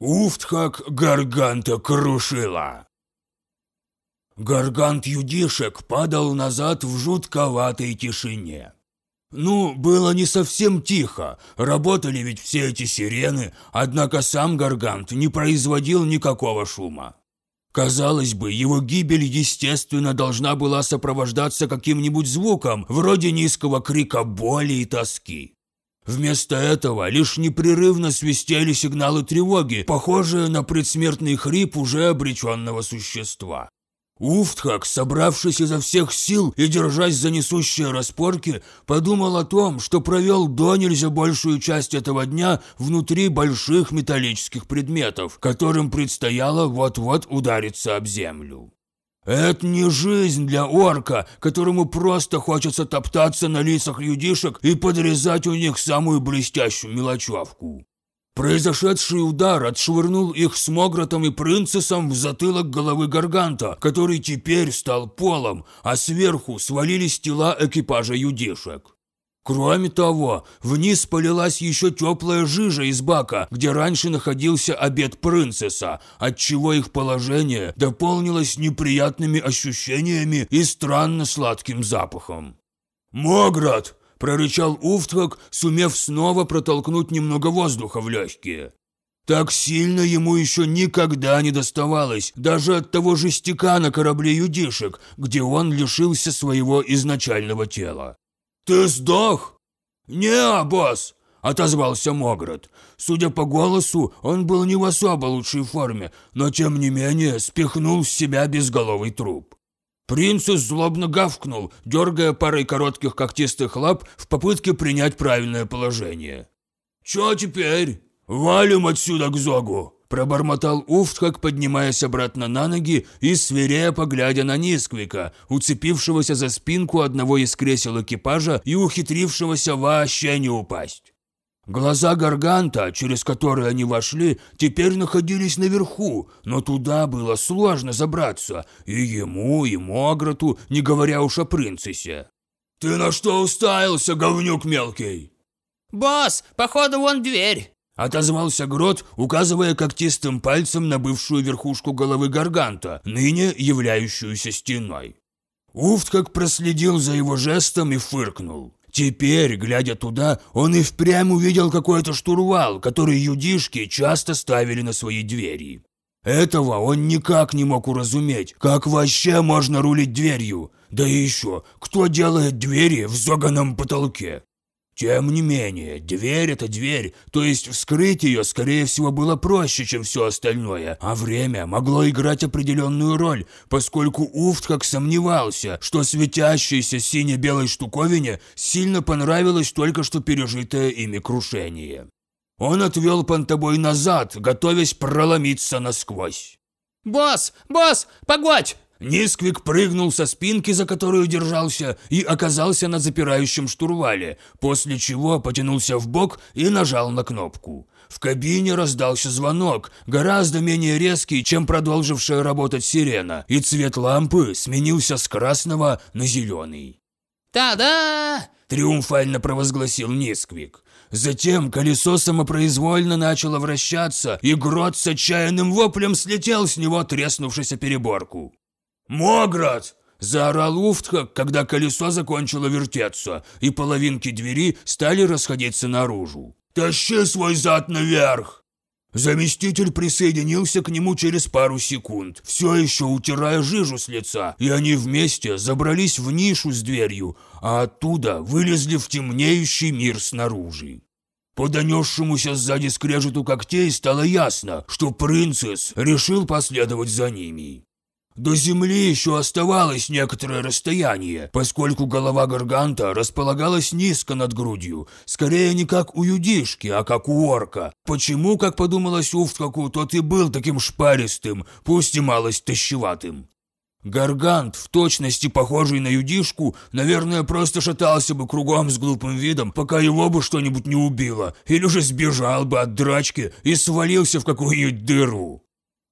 Уфтхак Гарганта крушила. Гаргант юдишек падал назад в жутковатой тишине. Ну, было не совсем тихо, работали ведь все эти сирены, однако сам Гаргант не производил никакого шума. Казалось бы, его гибель, естественно, должна была сопровождаться каким-нибудь звуком, вроде низкого крика боли и тоски. Вместо этого лишь непрерывно свистели сигналы тревоги, похожие на предсмертный хрип уже обреченного существа. Уфтхак, собравшись изо всех сил и держась за несущие распорки, подумал о том, что провел до нельзя большую часть этого дня внутри больших металлических предметов, которым предстояло вот-вот удариться об землю. Это не жизнь для орка, которому просто хочется топтаться на лицах людишек и подрезать у них самую блестящую мелочевку. Произошедший удар отшвырнул их с Могратом и Принцессом в затылок головы Гарганта, который теперь стал полом, а сверху свалились тела экипажа юдишек. Кроме того, вниз полилась еще теплая жижа из бака, где раньше находился обед принцесса, отчего их положение дополнилось неприятными ощущениями и странно сладким запахом. «Моград!» – прорычал Уфтхак, сумев снова протолкнуть немного воздуха в легкие. Так сильно ему еще никогда не доставалось, даже от того жестяка на корабле юдишек, где он лишился своего изначального тела. «Ты сдох?» «Не, босс!» – отозвался Моград. Судя по голосу, он был не в особо лучшей форме, но тем не менее спихнул с себя безголовый труп. Принцесс злобно гавкнул, дергая парой коротких когтистых лап в попытке принять правильное положение. «Чё теперь? Валим отсюда к Зогу!» Пробормотал Уфтхак, поднимаясь обратно на ноги и свирепо глядя на Нисквика, уцепившегося за спинку одного из кресел экипажа и ухитрившегося вообще не упасть. Глаза Гарганта, через которые они вошли, теперь находились наверху, но туда было сложно забраться, и ему, и Мограту, не говоря уж о принцессе. «Ты на что уставился, говнюк мелкий?» «Босс, походу вон дверь!» Отозвался Грот, указывая когтистым пальцем на бывшую верхушку головы Гарганта, ныне являющуюся стеной. Уфт как проследил за его жестом и фыркнул. Теперь, глядя туда, он и впрямь увидел какой-то штурвал, который юдишки часто ставили на свои двери. Этого он никак не мог уразуметь, как вообще можно рулить дверью. Да еще, кто делает двери в зоганом потолке? Тем не менее, дверь – это дверь, то есть вскрыть ее, скорее всего, было проще, чем все остальное, а время могло играть определенную роль, поскольку Уфт как сомневался, что светящейся сине-белой штуковине сильно понравилось только что пережитое ими крушение. Он отвел понтобой назад, готовясь проломиться насквозь. «Босс! Босс! Погодь!» Нисквик прыгнул со спинки, за которую держался, и оказался на запирающем штурвале, после чего потянулся в бок и нажал на кнопку. В кабине раздался звонок, гораздо менее резкий, чем продолжившая работать сирена, и цвет лампы сменился с красного на зеленый. «Та-да!» – триумфально провозгласил Нисквик. Затем колесо самопроизвольно начало вращаться, и грот с отчаянным воплем слетел с него, треснувшись о переборку. «Моград!» – заорал Уфтхак, когда колесо закончило вертеться, и половинки двери стали расходиться наружу. «Тащи свой зад наверх!» Заместитель присоединился к нему через пару секунд, все еще утирая жижу с лица, и они вместе забрались в нишу с дверью, а оттуда вылезли в темнеющий мир снаружи. По донесшемуся сзади скрежету когтей стало ясно, что принцесс решил последовать за ними. До земли еще оставалось некоторое расстояние, поскольку голова Гарганта располагалась низко над грудью, скорее не как у юдишки, а как у орка. Почему, как подумалось Уфткаку, тот и был таким шпаристым, пусть и малость тащеватым. Гаргант, в точности похожий на юдишку, наверное, просто шатался бы кругом с глупым видом, пока его бы что-нибудь не убило, или же сбежал бы от драчки и свалился в какую-нибудь дыру.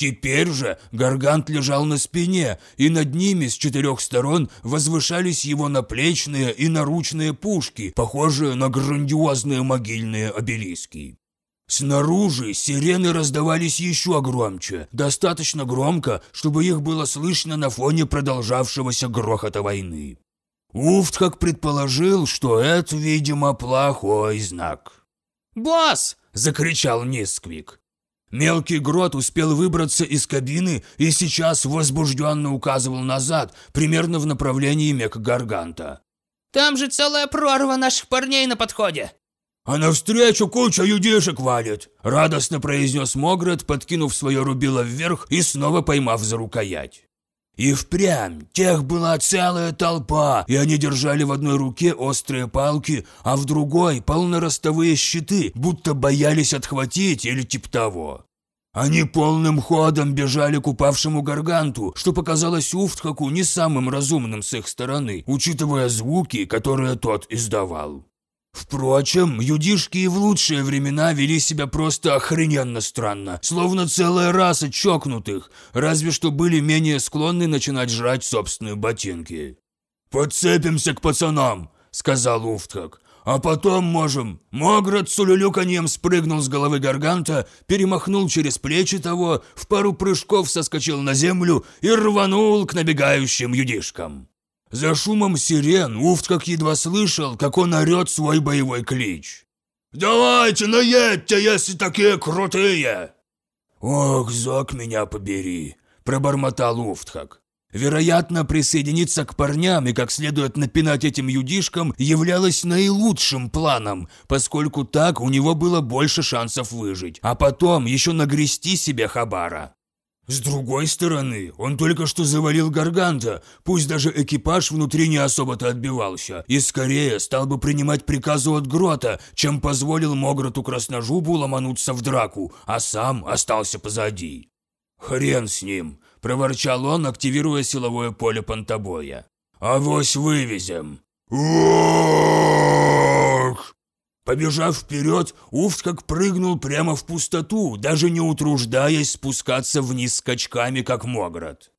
Теперь же Гаргант лежал на спине, и над ними с четырех сторон возвышались его наплечные и наручные пушки, похожие на грандиозные могильные обелиски. Снаружи сирены раздавались еще громче, достаточно громко, чтобы их было слышно на фоне продолжавшегося грохота войны. Уфт как предположил, что это, видимо, плохой знак. «Босс!» – закричал Нисквик. Мелкий грот успел выбраться из кабины и сейчас возбужденно указывал назад, примерно в направлении Мегагарганта. «Там же целая прорва наших парней на подходе!» «А навстречу куча юдишек валит!» – радостно произнес Моград, подкинув свое рубило вверх и снова поймав за рукоять. И впрямь, тех была целая толпа, и они держали в одной руке острые палки, а в другой – полноростовые щиты, будто боялись отхватить или тип того. Они полным ходом бежали к упавшему гарганту, что показалось Уфтхаку не самым разумным с их стороны, учитывая звуки, которые тот издавал. Впрочем, юдишки и в лучшие времена вели себя просто охрененно странно, словно целая раса чокнутых, разве что были менее склонны начинать жрать собственные ботинки. «Подцепимся к пацанам», — сказал Уфтхак. «А потом можем». Моград с улюлюканьем спрыгнул с головы Гарганта, перемахнул через плечи того, в пару прыжков соскочил на землю и рванул к набегающим юдишкам. За шумом сирен Уфт как едва слышал, как он орет свой боевой клич. «Давайте, наедьте, если такие крутые!» «Ох, Зок, меня побери!» – пробормотал Уфтхак. Вероятно, присоединиться к парням и как следует напинать этим юдишкам являлось наилучшим планом, поскольку так у него было больше шансов выжить, а потом еще нагрести себе хабара. С другой стороны, он только что завалил Гарганта, пусть даже экипаж внутри не особо-то отбивался, и скорее стал бы принимать приказы от Грота, чем позволил Могроту Красножубу ломануться в драку, а сам остался позади. «Хрен с ним!» – проворчал он, активируя силовое поле понтобоя. «Авось вывезем!» Побежав вперед, Уфт как прыгнул прямо в пустоту, даже не утруждаясь спускаться вниз скачками, как Моград.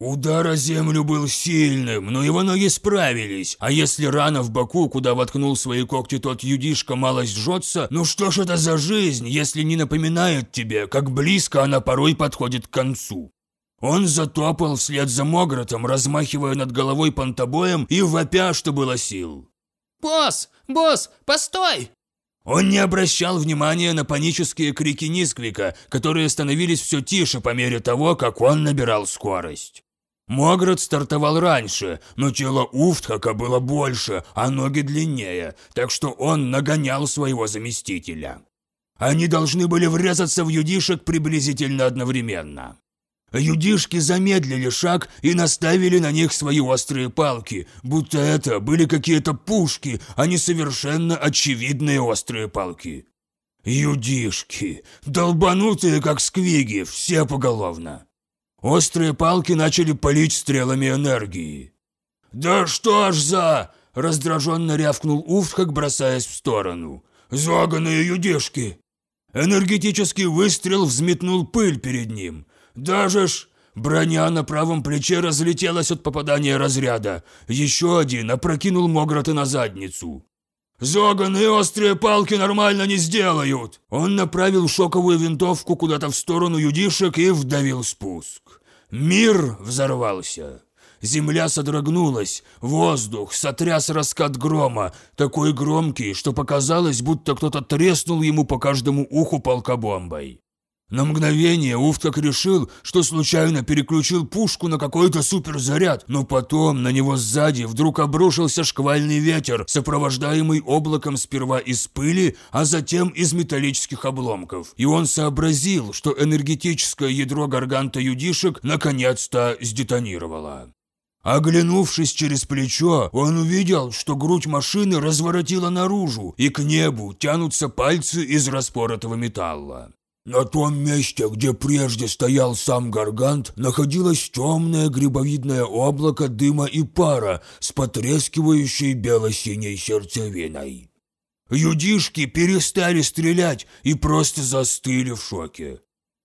Удар о землю был сильным, но его ноги справились, а если рана в боку, куда воткнул свои когти тот юдишка, малость жжется, ну что ж это за жизнь, если не напоминает тебе, как близко она порой подходит к концу. Он затопал вслед за Могратом, размахивая над головой понтобоем и вопя, что было сил. «Босс! Босс! Постой!» Он не обращал внимания на панические крики Нисквика, которые становились все тише по мере того, как он набирал скорость. Моград стартовал раньше, но тело Уфтхака было больше, а ноги длиннее, так что он нагонял своего заместителя. Они должны были врезаться в юдишек приблизительно одновременно. Юдишки замедлили шаг и наставили на них свои острые палки, будто это были какие-то пушки, а не совершенно очевидные острые палки. Юдишки, долбанутые как сквиги, все поголовно. Острые палки начали палить стрелами энергии. «Да что ж за...» – раздраженно рявкнул Уфтхак, бросаясь в сторону. «Заганные юдишки!» Энергетический выстрел взметнул пыль перед ним – даже ж... Броня на правом плече разлетелась от попадания разряда. Еще один опрокинул Мограта на задницу. «Зоганые острые палки нормально не сделают!» Он направил шоковую винтовку куда-то в сторону юдишек и вдавил спуск. Мир взорвался. Земля содрогнулась, воздух сотряс раскат грома, такой громкий, что показалось, будто кто-то треснул ему по каждому уху полкобомбой. На мгновение Уфтак решил, что случайно переключил пушку на какой-то суперзаряд, но потом на него сзади вдруг обрушился шквальный ветер, сопровождаемый облаком сперва из пыли, а затем из металлических обломков. И он сообразил, что энергетическое ядро гарганта юдишек наконец-то сдетонировало. Оглянувшись через плечо, он увидел, что грудь машины разворотила наружу, и к небу тянутся пальцы из распоротого металла. На том месте, где прежде стоял сам Гаргант, находилось темное грибовидное облако дыма и пара с потрескивающей бело-синей сердцевиной. Юдишки перестали стрелять и просто застыли в шоке.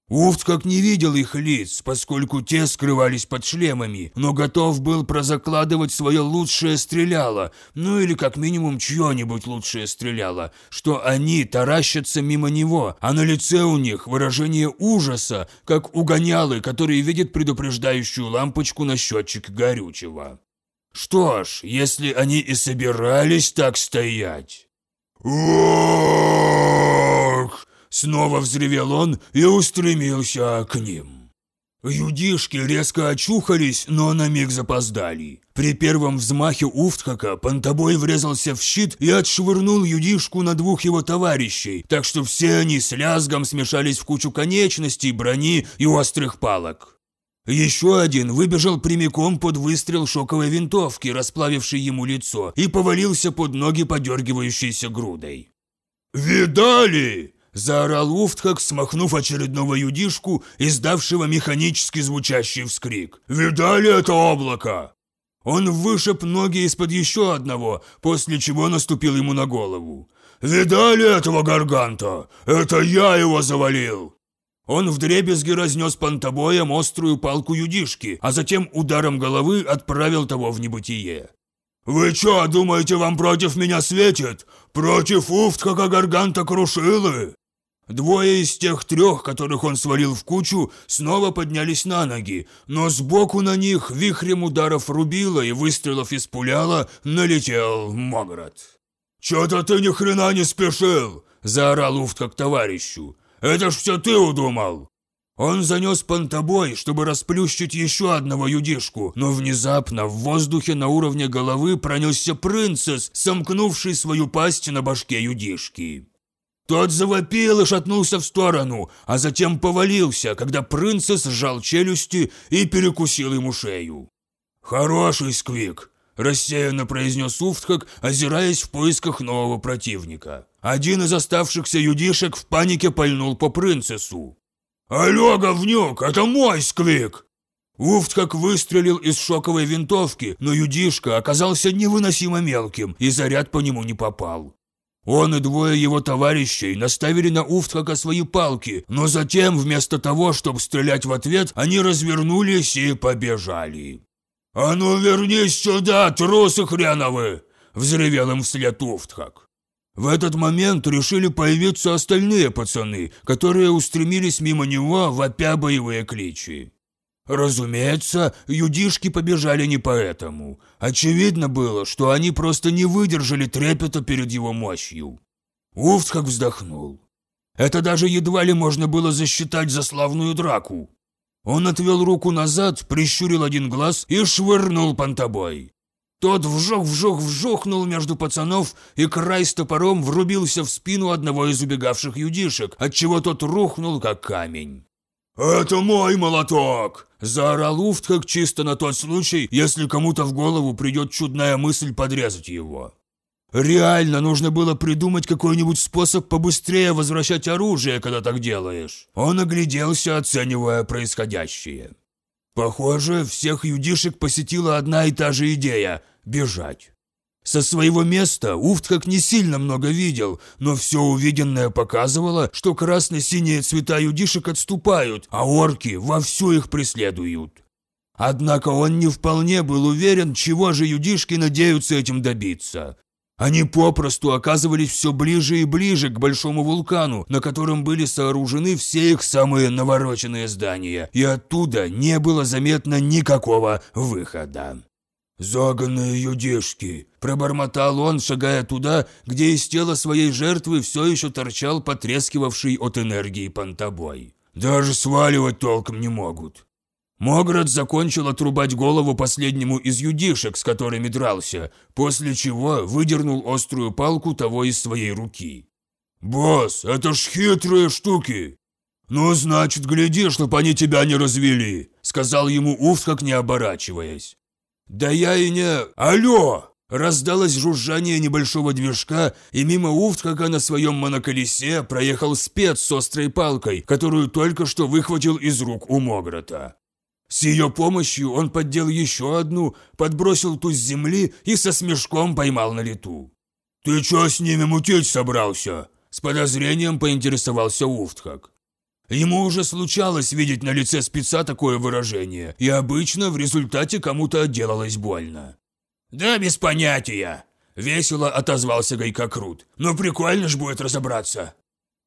Уфт как не видел их лиц, поскольку те скрывались под шлемами, но готов был прозакладывать свое лучшее стреляло, ну или как минимум чье-нибудь лучшее стреляло, что они таращатся мимо него, а на лице у них выражение ужаса, как у гонялы, который видит предупреждающую лампочку на счетчик горючего. Что ж, если они и собирались так стоять... Ох! Снова взревел он и устремился к ним. Юдишки резко очухались, но на миг запоздали. При первом взмахе Уфтхака Пантобой врезался в щит и отшвырнул юдишку на двух его товарищей, так что все они с лязгом смешались в кучу конечностей, брони и острых палок. Еще один выбежал прямиком под выстрел шоковой винтовки, расплавившей ему лицо, и повалился под ноги подергивающейся грудой. «Видали?» – заорал Уфтхак, смахнув очередного юдишку, издавшего механически звучащий вскрик. «Видали это облако?» Он вышиб ноги из-под еще одного, после чего наступил ему на голову. «Видали этого гарганта? Это я его завалил!» Он вдребезги разнес понтобоем острую палку юдишки, а затем ударом головы отправил того в небытие. «Вы чё, думаете, вам против меня светит? Против Уфтхака Гарганта Крушилы?» Двое из тех трех, которых он свалил в кучу, снова поднялись на ноги, но сбоку на них вихрем ударов рубила и выстрелов из пуляла налетел Моград. «Чё-то ты ни хрена не спешил!» – заорал Уфт к товарищу. Это ж все ты удумал!» Он занес понтобой, чтобы расплющить еще одного юдишку, но внезапно в воздухе на уровне головы пронесся принцесс, сомкнувший свою пасть на башке юдишки. Тот завопил и шатнулся в сторону, а затем повалился, когда принцесс сжал челюсти и перекусил ему шею. «Хороший сквик!» – рассеянно произнес Уфтхак, озираясь в поисках нового противника. Один из оставшихся юдишек в панике пальнул по принцессу. «Алло, говнюк, это мой сквик!» Уфт выстрелил из шоковой винтовки, но юдишка оказался невыносимо мелким, и заряд по нему не попал. Он и двое его товарищей наставили на Уфтхака свои палки, но затем, вместо того, чтобы стрелять в ответ, они развернулись и побежали. «А ну вернись сюда, трусы хреновы!» – взревел им вслед Уфтхак. В этот момент решили появиться остальные пацаны, которые устремились мимо него, вопя боевые кличи. Разумеется, юдишки побежали не поэтому. Очевидно было, что они просто не выдержали трепета перед его мощью. Уфтхак вздохнул. Это даже едва ли можно было засчитать за славную драку. Он отвел руку назад, прищурил один глаз и швырнул понтобой. Тот вжух-вжух-вжухнул между пацанов, и край с топором врубился в спину одного из убегавших юдишек, отчего тот рухнул, как камень. «Это мой молоток!» – заорал как чисто на тот случай, если кому-то в голову придет чудная мысль подрезать его. Реально нужно было придумать какой-нибудь способ побыстрее возвращать оружие, когда так делаешь. Он огляделся, оценивая происходящее. Похоже, всех юдишек посетила одна и та же идея – бежать. Со своего места Уфт как не сильно много видел, но все увиденное показывало, что красно-синие цвета юдишек отступают, а орки вовсю их преследуют. Однако он не вполне был уверен, чего же юдишки надеются этим добиться. Они попросту оказывались все ближе и ближе к большому вулкану, на котором были сооружены все их самые навороченные здания, и оттуда не было заметно никакого выхода. «Заганные юдишки!» – пробормотал он, шагая туда, где из тела своей жертвы все еще торчал потрескивавший от энергии понтобой. «Даже сваливать толком не могут. Моград закончил отрубать голову последнему из юдишек, с которыми дрался, после чего выдернул острую палку того из своей руки. «Босс, это ж хитрые штуки!» «Ну, значит, гляди, чтоб они тебя не развели», — сказал ему Уф, как не оборачиваясь. «Да я и не... Алло!» Раздалось жужжание небольшого движка, и мимо Уфтхака на своем моноколесе проехал спец с острой палкой, которую только что выхватил из рук у Мограта. С ее помощью он поддел еще одну, подбросил ту с земли и со смешком поймал на лету. «Ты что с ними мутить собрался?» С подозрением поинтересовался Уфтхак. Ему уже случалось видеть на лице спеца такое выражение, и обычно в результате кому-то отделалось больно. «Да без понятия!» – весело отозвался Гайкокрут. «Но прикольно ж будет разобраться!»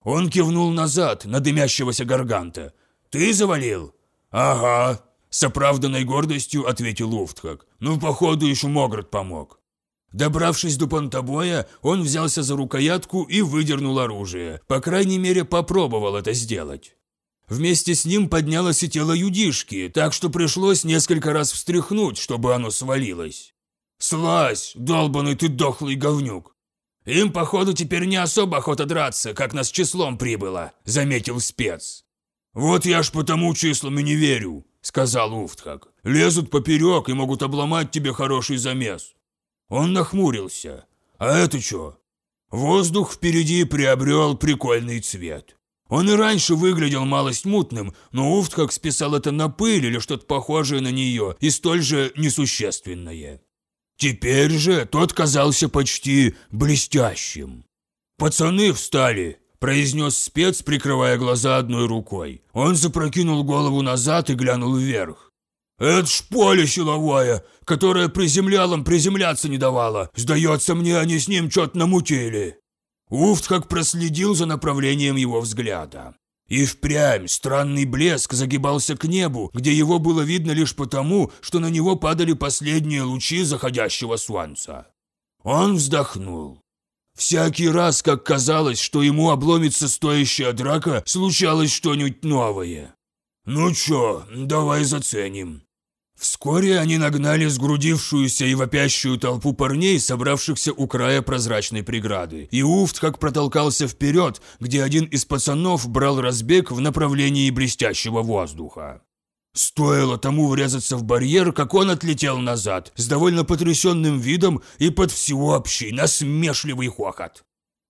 Он кивнул назад на дымящегося гарганта. «Ты завалил?» «Ага», – с оправданной гордостью ответил Уфтхак. «Ну, походу, еще Могрот помог». Добравшись до понтобоя, он взялся за рукоятку и выдернул оружие. По крайней мере, попробовал это сделать. Вместе с ним поднялось и тело юдишки, так что пришлось несколько раз встряхнуть, чтобы оно свалилось. «Слазь, долбанный ты дохлый говнюк!» «Им, походу, теперь не особо охота драться, как нас числом прибыло», – заметил спец. «Вот я ж потому числам и не верю», – сказал Уфтхак. «Лезут поперек и могут обломать тебе хороший замес». Он нахмурился. «А это что?» Воздух впереди приобрел прикольный цвет. Он и раньше выглядел малость мутным, но Уфтхак списал это на пыль или что-то похожее на нее и столь же несущественное. Теперь же тот казался почти блестящим. «Пацаны встали!» – произнес спец, прикрывая глаза одной рукой. Он запрокинул голову назад и глянул вверх. «Это ж поле силовое, которое приземлялам приземляться не давало. Сдается мне, они с ним что-то намутили». Уфт как проследил за направлением его взгляда. И впрямь странный блеск загибался к небу, где его было видно лишь потому, что на него падали последние лучи заходящего солнца. Он вздохнул. Всякий раз, как казалось, что ему обломится стоящая драка, случалось что-нибудь новое. «Ну чё, давай заценим», Вскоре они нагнали сгрудившуюся и вопящую толпу парней, собравшихся у края прозрачной преграды. И Уфт как протолкался вперед, где один из пацанов брал разбег в направлении блестящего воздуха. Стоило тому врезаться в барьер, как он отлетел назад, с довольно потрясенным видом и под всеобщий насмешливый хохот.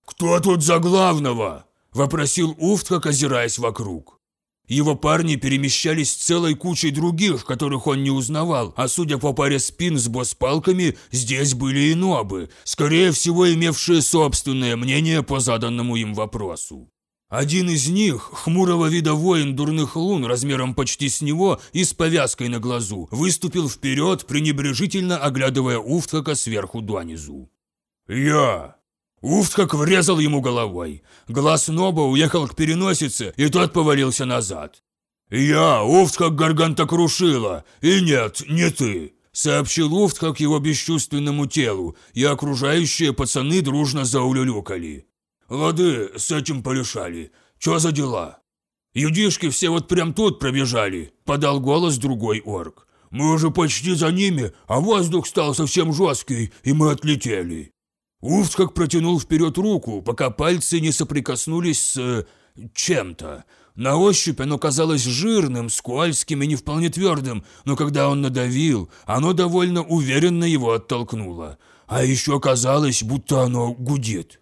«Кто тут за главного?» – вопросил Уфт, как озираясь вокруг. Его парни перемещались целой кучей других, которых он не узнавал, а судя по паре спин с босс-палками, здесь были и нобы, скорее всего имевшие собственное мнение по заданному им вопросу. Один из них, хмурого вида воин дурных лун размером почти с него и с повязкой на глазу, выступил вперед, пренебрежительно оглядывая Уфтхака сверху донизу. «Я!» Уфт как врезал ему головой. Глаз Ноба уехал к переносице, и тот повалился назад. «Я, Уфт как Гарганта крушила, и нет, не ты», сообщил Уфт как его бесчувственному телу, и окружающие пацаны дружно заулюлюкали. «Лады, с этим порешали. Чё за дела?» «Юдишки все вот прям тут пробежали», – подал голос другой орк. «Мы уже почти за ними, а воздух стал совсем жесткий, и мы отлетели». Уфт как протянул вперед руку, пока пальцы не соприкоснулись с... Э, чем-то. На ощупь оно казалось жирным, скользким и не вполне твердым, но когда он надавил, оно довольно уверенно его оттолкнуло. А еще казалось, будто оно гудит.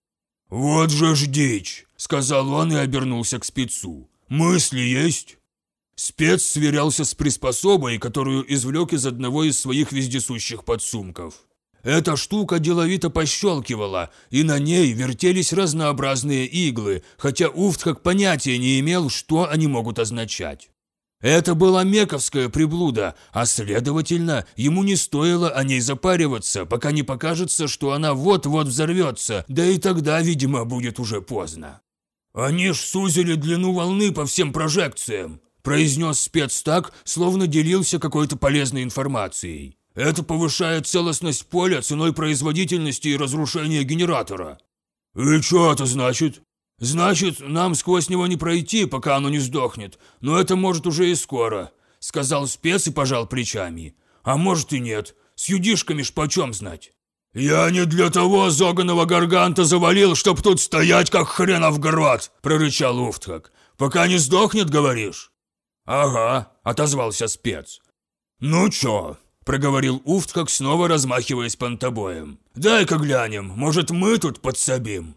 «Вот же ж дичь!» – сказал он и обернулся к спецу. «Мысли есть?» Спец сверялся с приспособой, которую извлек из одного из своих вездесущих подсумков. Эта штука деловито пощелкивала, и на ней вертелись разнообразные иглы, хотя Уфт как понятия не имел, что они могут означать. Это была мековская приблуда, а следовательно, ему не стоило о ней запариваться, пока не покажется, что она вот-вот взорвется, да и тогда, видимо, будет уже поздно. «Они ж сузили длину волны по всем прожекциям», произнес спец так, словно делился какой-то полезной информацией. Это повышает целостность поля ценой производительности и разрушения генератора. И что это значит? Значит, нам сквозь него не пройти, пока оно не сдохнет, но это может уже и скоро, сказал спец и пожал плечами. А может и нет, с юдишками ж почем знать. «Я не для того зоганого гарганта завалил, чтоб тут стоять, как хренов грот!» – прорычал Уфтхак. «Пока не сдохнет, говоришь?» «Ага», – отозвался спец. «Ну чё, проговорил Уфт, как снова размахиваясь понтобоем. «Дай-ка глянем, может, мы тут подсобим?»